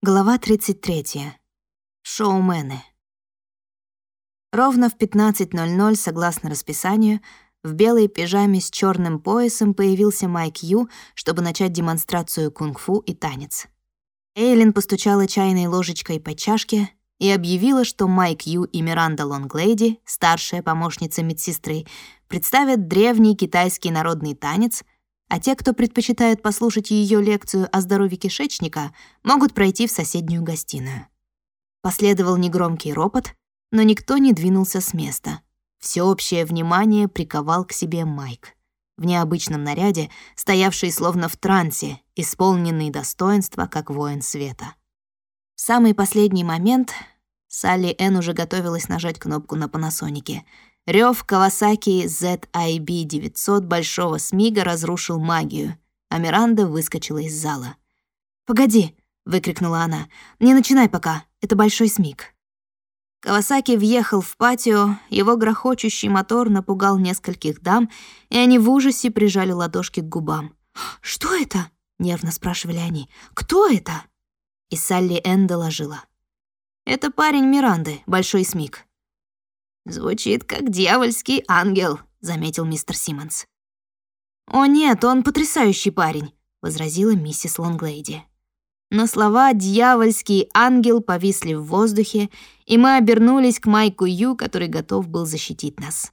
Глава 33. Шоумены. Ровно в 15.00, согласно расписанию, в белой пижаме с черным поясом появился Майк Ю, чтобы начать демонстрацию кунг-фу и танец. Эйлин постучала чайной ложечкой по чашке и объявила, что Майк Ю и Миранда Лонглейди, старшая помощница медсестры, представят древний китайский народный танец — а те, кто предпочитает послушать ее лекцию о здоровье кишечника, могут пройти в соседнюю гостиную. Последовал негромкий ропот, но никто не двинулся с места. Всеобщее внимание приковал к себе Майк. В необычном наряде, стоявший словно в трансе, исполненный достоинства, как воин света. В самый последний момент Салли Энн уже готовилась нажать кнопку на панасонике — Рёв Кавасаки ZIB-900 Большого Смига разрушил магию, а Миранда выскочила из зала. «Погоди!» — выкрикнула она. «Не начинай пока, это Большой Смиг». Кавасаки въехал в патио, его грохочущий мотор напугал нескольких дам, и они в ужасе прижали ладошки к губам. «Что это?» — нервно спрашивали они. «Кто это?» И Салли Энн доложила. «Это парень Миранды, Большой Смиг. «Звучит как дьявольский ангел», — заметил мистер Симмонс. «О нет, он потрясающий парень», — возразила миссис Лонглейди. Но слова «дьявольский ангел» повисли в воздухе, и мы обернулись к Майку Ю, который готов был защитить нас.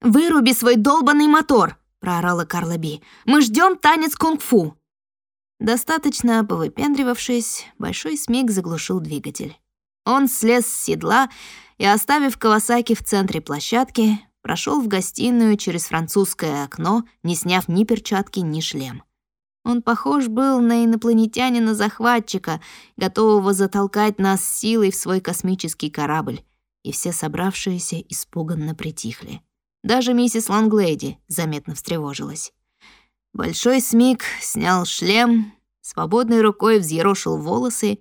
«Выруби свой долбанный мотор!» — проорала Карла Би. «Мы ждем танец кунг-фу!» Достаточно повыпендривавшись, Большой Смиг заглушил двигатель. Он слез с седла и, оставив Кавасаки в центре площадки, прошел в гостиную через французское окно, не сняв ни перчатки, ни шлем. Он похож был на инопланетянина-захватчика, готового затолкать нас силой в свой космический корабль, и все собравшиеся испуганно притихли. Даже миссис Лонглейди заметно встревожилась. Большой Смик снял шлем, свободной рукой взъерошил волосы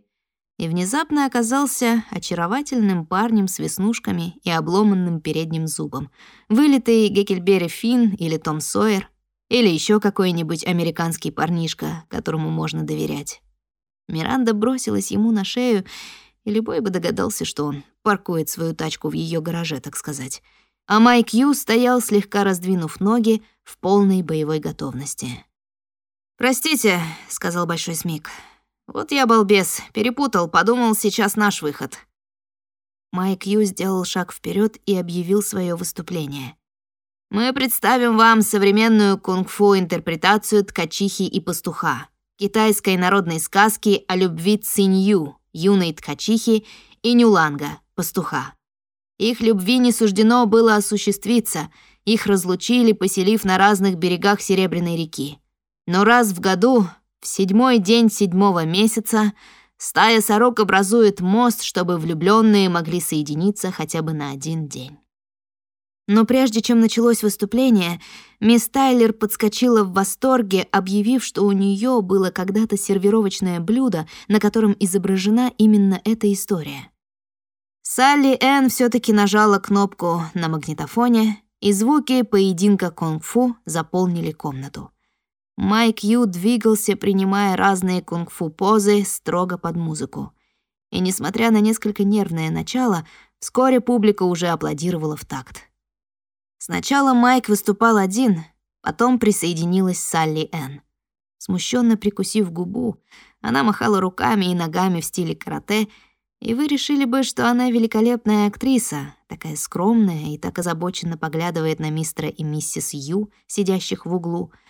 и внезапно оказался очаровательным парнем с веснушками и обломанным передним зубом. Вылитый Геккельбери Финн или Том Сойер, или еще какой-нибудь американский парнишка, которому можно доверять. Миранда бросилась ему на шею, и любой бы догадался, что он паркует свою тачку в ее гараже, так сказать. А Майк Ю стоял, слегка раздвинув ноги, в полной боевой готовности. «Простите», — сказал Большой Смик, вот я балбес, перепутал, подумал, сейчас наш выход. Майк Ю сделал шаг вперед и объявил свое выступление. Мы представим вам современную кунг-фу интерпретацию ткачихи и пастуха, китайской народной сказки о любви Цинью, юной ткачихи, и Нюланга, пастуха. Их любви не суждено было осуществиться, их разлучили, поселив на разных берегах Серебряной реки. Но раз в году в седьмой день седьмого месяца стая сорок образует мост, чтобы влюбленные могли соединиться хотя бы на один день. Но прежде чем началось выступление, мисс Тайлер подскочила в восторге, объявив, что у нее было когда-то сервировочное блюдо, на котором изображена именно эта история. Салли Энн все таки нажала кнопку на магнитофоне, и звуки поединка кунг-фу заполнили комнату. Майк Ю двигался, принимая разные кунг-фу позы строго под музыку. И несмотря на несколько нервное начало, вскоре публика уже аплодировала в такт. Сначала Майк выступал один, потом присоединилась Салли Энн. Смущенно прикусив губу, она махала руками и ногами в стиле карате, и вы решили бы, что она великолепная актриса, такая скромная и так озабоченно поглядывает на мистера и миссис Ю, сидящих в углу —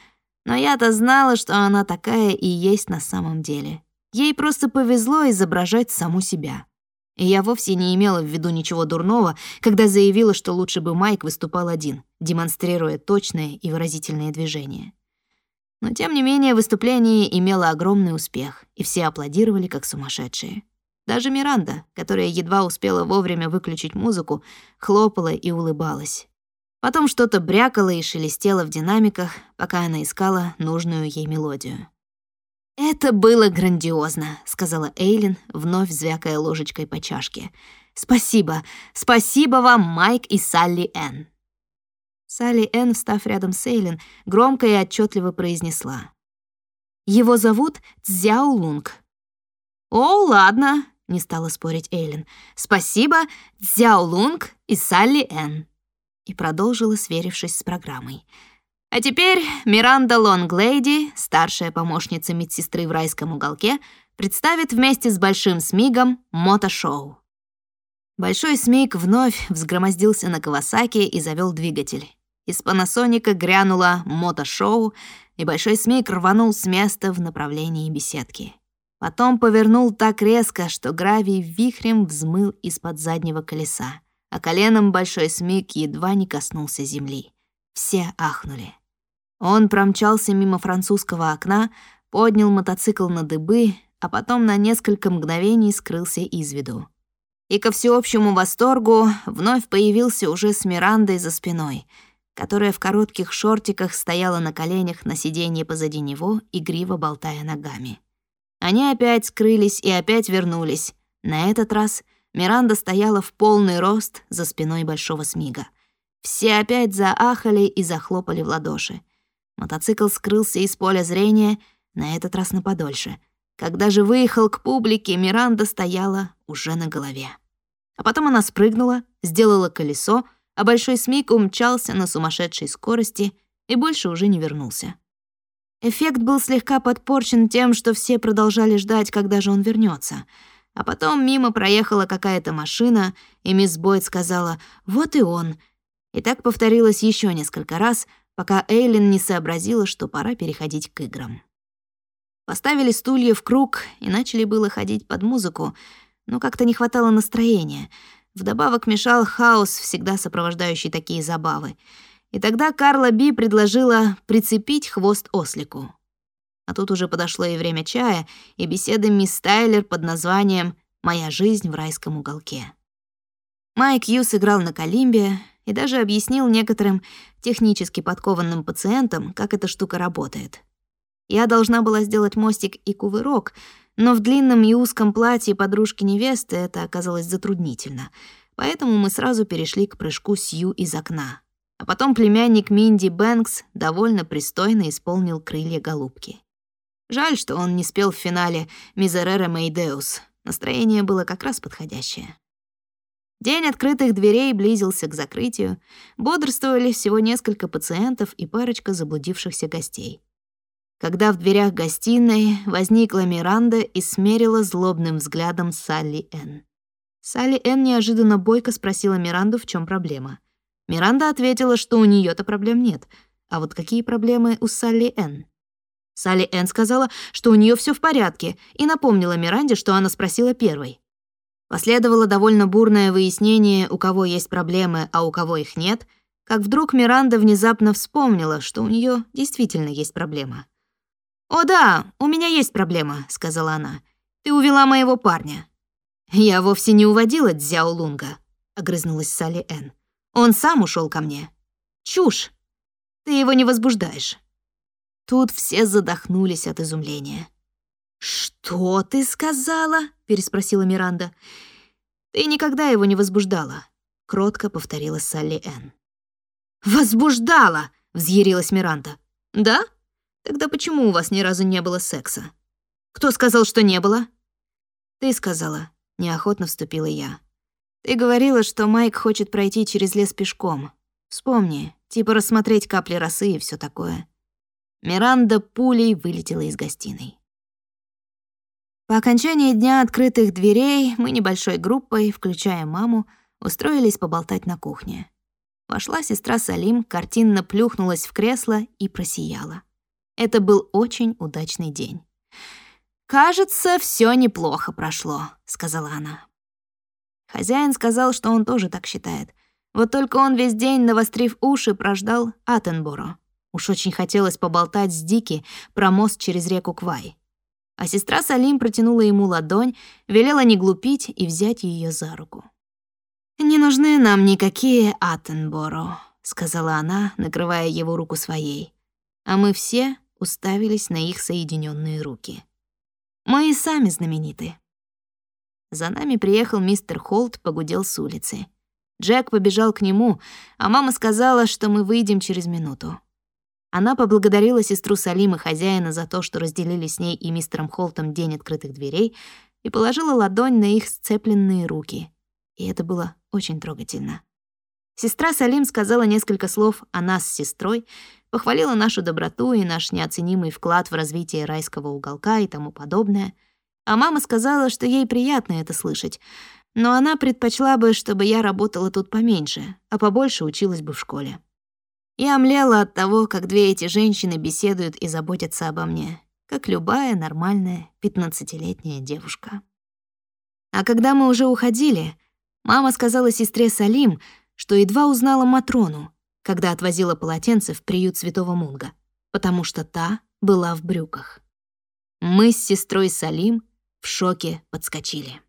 но я-то знала, что она такая и есть на самом деле. Ей просто повезло изображать саму себя. И я вовсе не имела в виду ничего дурного, когда заявила, что лучше бы Майк выступал один, демонстрируя точное и выразительное движение. Но тем не менее выступление имело огромный успех, и все аплодировали как сумасшедшие. Даже Миранда, которая едва успела вовремя выключить музыку, хлопала и улыбалась. Потом что-то брякало и шелестело в динамиках, пока она искала нужную ей мелодию. «Это было грандиозно», — сказала Эйлин, вновь звякая ложечкой по чашке. «Спасибо, спасибо вам, Майк и Салли Энн». Салли Энн, встав рядом с Эйлин, громко и отчетливо произнесла. «Его зовут Цзяо Лунг». «О, ладно», — не стала спорить Эйлин. «Спасибо, Цзяо Лунг и Салли Эн». И продолжила, сверившись с программой. А теперь Миранда Лонглейди, старшая помощница медсестры в райском уголке, представит вместе с Большим Смигом мотошоу. Большой Смиг вновь взгромоздился на Кавасаки и завел двигатель. Из Панасоника грянуло мотошоу, и Большой Смиг рванул с места в направлении беседки. Потом повернул так резко, что гравий вихрем взмыл из-под заднего колеса, а коленом большой смик едва не коснулся земли. Все ахнули. Он промчался мимо французского окна, поднял мотоцикл на дыбы, а потом на несколько мгновений скрылся из виду. И ко всеобщему восторгу вновь появился уже с Мирандой за спиной, которая в коротких шортиках стояла на коленях на сиденье позади него, игриво болтая ногами. Они опять скрылись и опять вернулись. На этот раз Миранда стояла в полный рост за спиной Большого Смига. Все опять заахали и захлопали в ладоши. Мотоцикл скрылся из поля зрения, на этот раз на подольше. Когда же выехал к публике, Миранда стояла уже на голове. А потом она спрыгнула, сделала колесо, а Большой Смиг умчался на сумасшедшей скорости и больше уже не вернулся. Эффект был слегка подпорчен тем, что все продолжали ждать, когда же он вернется. А потом мимо проехала какая-то машина, и мисс Бойд сказала «Вот и он». И так повторилось еще несколько раз, пока Эйлин не сообразила, что пора переходить к играм. Поставили стулья в круг и начали было ходить под музыку, но как-то не хватало настроения. Вдобавок мешал хаос, всегда сопровождающий такие забавы — и тогда Карла Би предложила прицепить хвост ослику. А тут уже подошло и время чая, и беседы мисс Тайлер под названием «Моя жизнь в райском уголке». Майк Ю сыграл на калимбе и даже объяснил некоторым технически подкованным пациентам, как эта штука работает. Я должна была сделать мостик и кувырок, но в длинном и узком платье подружки невесты это оказалось затруднительно, поэтому мы сразу перешли к прыжку Сью из окна. А потом племянник Минди Бэнкс довольно пристойно исполнил крылья голубки. Жаль, что он не спел в финале «Мизерера Мейдеус». Настроение было как раз подходящее. День открытых дверей близился к закрытию. Бодрствовали всего несколько пациентов и парочка заблудившихся гостей. Когда в дверях гостиной возникла Миранда и смерила злобным взглядом Салли Энн. Салли Энн неожиданно бойко спросила Миранду, в чем проблема — Миранда ответила, что у нее то проблем нет. А вот какие проблемы у Салли Энн? Салли Энн сказала, что у нее все в порядке, и напомнила Миранде, что она спросила первой. Последовало довольно бурное выяснение, у кого есть проблемы, а у кого их нет, как вдруг Миранда внезапно вспомнила, что у нее действительно есть проблема. «О да, у меня есть проблема», — сказала она. «Ты увела моего парня». «Я вовсе не уводила Дзяо Лунга», — огрызнулась Салли Энн. Он сам ушел ко мне. Чушь. Ты его не возбуждаешь. Тут все задохнулись от изумления. «Что ты сказала?» — переспросила Миранда. «Ты никогда его не возбуждала», — кротко повторила Салли Энн. «Возбуждала!» — взъярилась Миранда. «Да? Тогда почему у вас ни разу не было секса?» «Кто сказал, что не было?» «Ты сказала», — неохотно вступила я. Ты говорила, что Майк хочет пройти через лес пешком. Вспомни, типа рассмотреть капли росы и все такое. Миранда пулей вылетела из гостиной. По окончании дня открытых дверей мы небольшой группой, включая маму, устроились поболтать на кухне. Вошла сестра Салим, картинно плюхнулась в кресло и просияла. Это был очень удачный день. «Кажется, все неплохо прошло», — сказала она. Хозяин сказал, что он тоже так считает. Вот только он весь день, навострив уши, прождал Атенборо. Уж очень хотелось поболтать с Дики про мост через реку Квай. А сестра Салим протянула ему ладонь, велела не глупить и взять ее за руку. «Не нужны нам никакие Атенборо», — сказала она, накрывая его руку своей. А мы все уставились на их соединенные руки. Мы и сами знамениты. За нами приехал мистер Холт, погудел с улицы. Джек побежал к нему, а мама сказала, что мы выйдем через минуту. Она поблагодарила сестру Салим и хозяина за то, что разделили с ней и мистером Холтом день открытых дверей, и положила ладонь на их сцепленные руки. И это было очень трогательно. Сестра Салим сказала несколько слов о нас с сестрой, похвалила нашу доброту и наш неоценимый вклад в развитие райского уголка и тому подобное. А мама сказала, что ей приятно это слышать, но она предпочла бы, чтобы я работала тут поменьше, а побольше училась бы в школе. Я млела от того, как две эти женщины беседуют и заботятся обо мне, как любая нормальная пятнадцатилетняя девушка. А когда мы уже уходили, мама сказала сестре Салим, что едва узнала Матрону, когда отвозила полотенце в приют Святого Мунга, потому что та была в брюках. Мы с сестрой Салим в шоке подскочили.